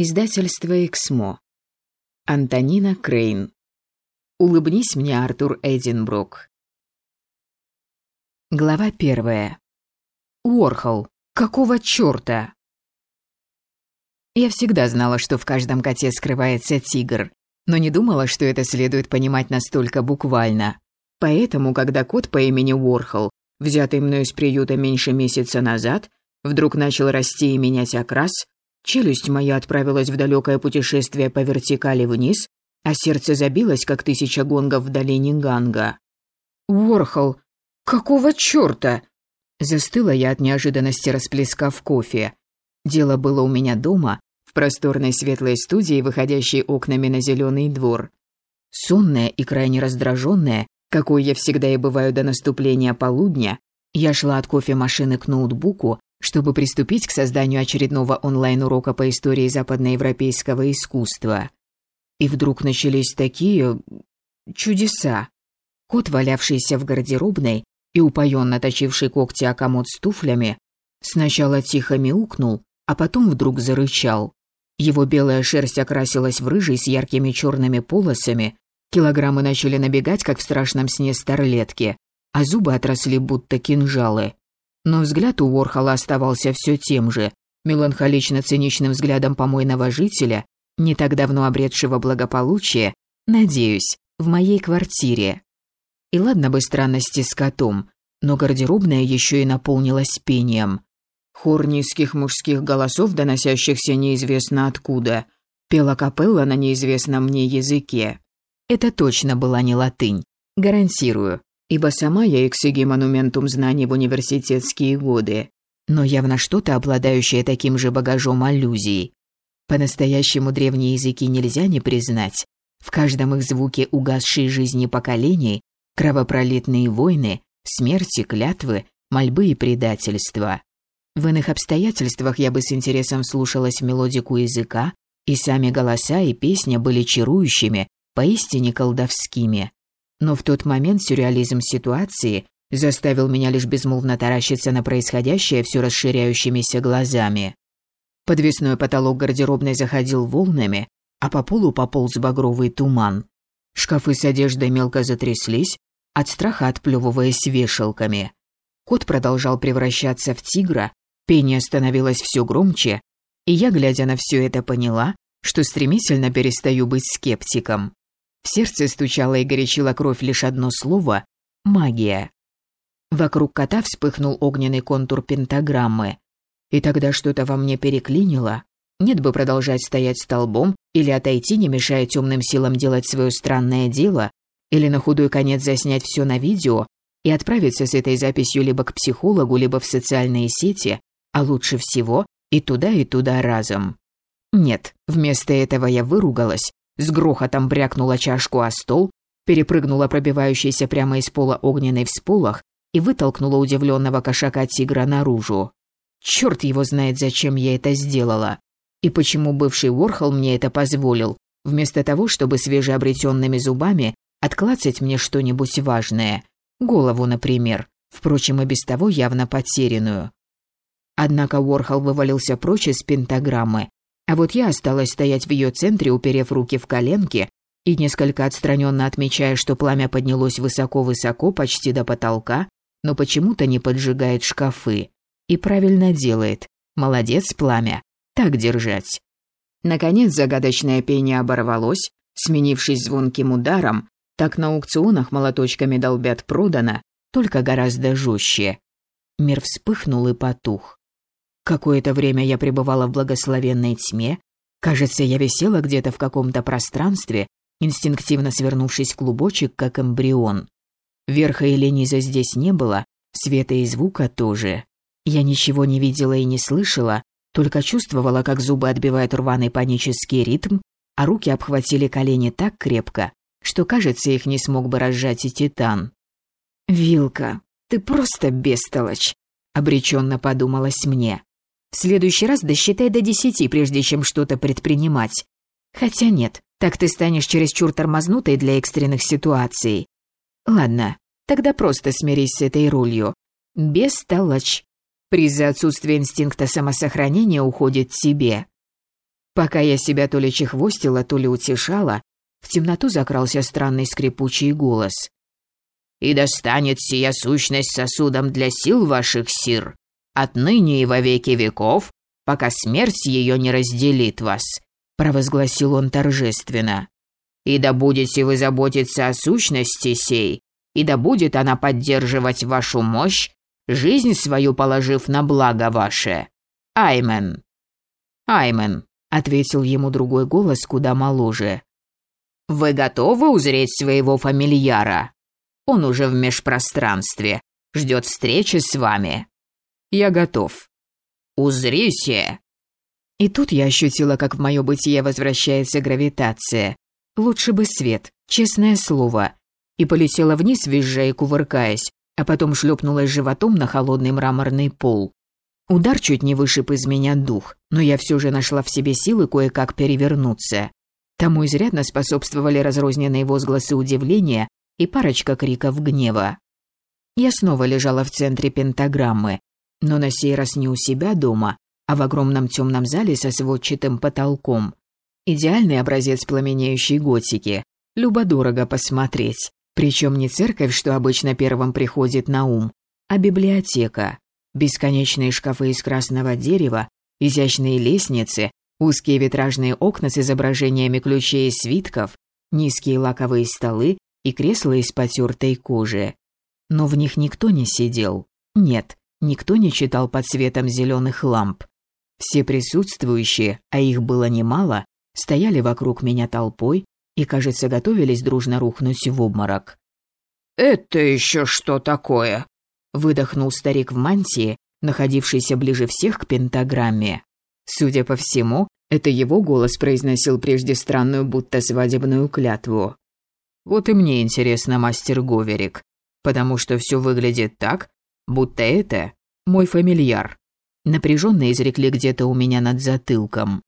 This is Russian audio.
Издательство «Эксмо». Антонина Крейн. «Улыбнись мне, Артур Эдинбрук». Глава первая. Уорхол. Какого чёрта? Я всегда знала, что в каждом коте скрывается тигр, но не думала, что это следует понимать настолько буквально. Поэтому, когда кот по имени Уорхол, взятый мной из приюта меньше месяца назад, вдруг начал расти и менять окрас, Челюсть моя отправилась в далекое путешествие по вертикали вниз, а сердце забилось, как тысяча гонгов в долине Ганга. «Уорхол, какого чёрта?» Застыла я от неожиданности, расплескав кофе. Дело было у меня дома, в просторной светлой студии, выходящей окнами на зеленый двор. Сонная и крайне раздраженная, какой я всегда и бываю до наступления полудня, я шла от кофемашины к ноутбуку, чтобы приступить к созданию очередного онлайн-урока по истории западноевропейского искусства. И вдруг начались такие... чудеса. Кот, валявшийся в гардеробной и упоенно точивший когти о комод с туфлями, сначала тихо мяукнул, а потом вдруг зарычал. Его белая шерсть окрасилась в рыжий с яркими черными полосами, килограммы начали набегать, как в страшном сне старлетки, а зубы отросли будто кинжалы. Но взгляд у Уорхола оставался все тем же, меланхолично-циничным взглядом помойного жителя, не так давно обретшего благополучие, надеюсь, в моей квартире. И ладно бы странности с котом, но гардеробная еще и наполнилась пением. Хор низких мужских голосов, доносящихся неизвестно откуда, пела капелла на неизвестном мне языке. Это точно была не латынь, гарантирую ибо сама я эксиги монументум знаний в университетские годы, но явно что-то, обладающее таким же багажом аллюзий. По-настоящему древние языки нельзя не признать. В каждом их звуке угасшие жизни поколений, кровопролитные войны, смерти, клятвы, мольбы и предательства. В иных обстоятельствах я бы с интересом слушалась мелодику языка, и сами голоса и песня были чарующими, поистине колдовскими. Но в тот момент сюрреализм ситуации заставил меня лишь безмолвно таращиться на происходящее все расширяющимися глазами. Подвесной потолок гардеробной заходил волнами, а по полу пополз багровый туман. Шкафы с одеждой мелко затряслись, от страха отплевываясь вешалками. Кот продолжал превращаться в тигра, пение становилось все громче, и я, глядя на все это, поняла, что стремительно перестаю быть скептиком. В сердце стучало и горячила кровь лишь одно слово — магия. Вокруг кота вспыхнул огненный контур пентаграммы. И тогда что-то во мне переклинило. Нет бы продолжать стоять столбом или отойти, не мешая темным силам делать свое странное дело, или на худой конец заснять все на видео и отправиться с этой записью либо к психологу, либо в социальные сети, а лучше всего и туда, и туда разом. Нет, вместо этого я выругалась с грохотом брякнула чашку о стол, перепрыгнула пробивающийся прямо из пола огненный всполох и вытолкнула удивленного кошака-тигра наружу. Черт его знает, зачем я это сделала. И почему бывший Ворхол мне это позволил, вместо того, чтобы свежеобретенными зубами отклацать мне что-нибудь важное. Голову, например, впрочем, и без того явно потерянную. Однако Ворхол вывалился прочь из пентаграммы, а вот я осталась стоять в ее центре, уперев руки в коленки и несколько отстраненно отмечая, что пламя поднялось высоко-высоко, почти до потолка, но почему-то не поджигает шкафы. И правильно делает. Молодец, пламя. Так держать. Наконец загадочное пение оборвалось, сменившись звонким ударом, так на аукционах молоточками долбят продано, только гораздо жестче. Мир вспыхнул и потух. Какое-то время я пребывала в благословенной тьме. Кажется, я висела где-то в каком-то пространстве, инстинктивно свернувшись в клубочек, как эмбрион. Верха или низа здесь не было, света и звука тоже. Я ничего не видела и не слышала, только чувствовала, как зубы отбивают рваный панический ритм, а руки обхватили колени так крепко, что, кажется, их не смог бы разжать и титан. «Вилка, ты просто бестолочь», — обреченно подумалось мне. В следующий раз досчитай до десяти, прежде чем что-то предпринимать. Хотя нет, так ты станешь чересчур тормознутой для экстренных ситуаций. Ладно, тогда просто смирись с этой ролью. Бестолочь. Приз за отсутствие инстинкта самосохранения уходит тебе. Пока я себя то ли чехвостила, то ли утешала, в темноту закрался странный скрипучий голос. «И достанет сия сущность сосудом для сил ваших, сир, отныне и во веки веков, пока смерть ее не разделит вас», — провозгласил он торжественно. «И да будете вы заботиться о сущности сей, и да будет она поддерживать вашу мощь, жизнь свою положив на благо ваше. Аймен». «Аймен», — ответил ему другой голос куда моложе. «Вы готовы узреть своего фамильяра? Он уже в межпространстве, ждет встречи с вами». «Я готов». «Узрите!» И тут я ощутила, как в мое бытие возвращается гравитация. Лучше бы свет, честное слово. И полетела вниз, визжа и кувыркаясь, а потом шлепнулась животом на холодный мраморный пол. Удар чуть не вышиб из меня дух, но я все же нашла в себе силы кое-как перевернуться. Тому изрядно способствовали разрозненные возгласы удивления и парочка криков гнева. Я снова лежала в центре пентаграммы, но на сей раз не у себя дома, а в огромном темном зале со сводчатым потолком. Идеальный образец пламенеющей готики. Любо-дорого посмотреть. Причем не церковь, что обычно первым приходит на ум, а библиотека. Бесконечные шкафы из красного дерева, изящные лестницы, узкие витражные окна с изображениями ключей и свитков, низкие лаковые столы и кресла из потертой кожи. Но в них никто не сидел. Нет, никто не читал под светом зеленых ламп. Все присутствующие, а их было немало, стояли вокруг меня толпой и, кажется, готовились дружно рухнуть в обморок. «Это еще что такое?» выдохнул старик в мантии, находившийся ближе всех к пентаграмме. Судя по всему, это его голос произносил прежде странную будто свадебную клятву. Вот и мне интересно, мастер Говерик, потому что все выглядит так, будто это мой фамильяр. Напряженно изрекли где-то у меня над затылком.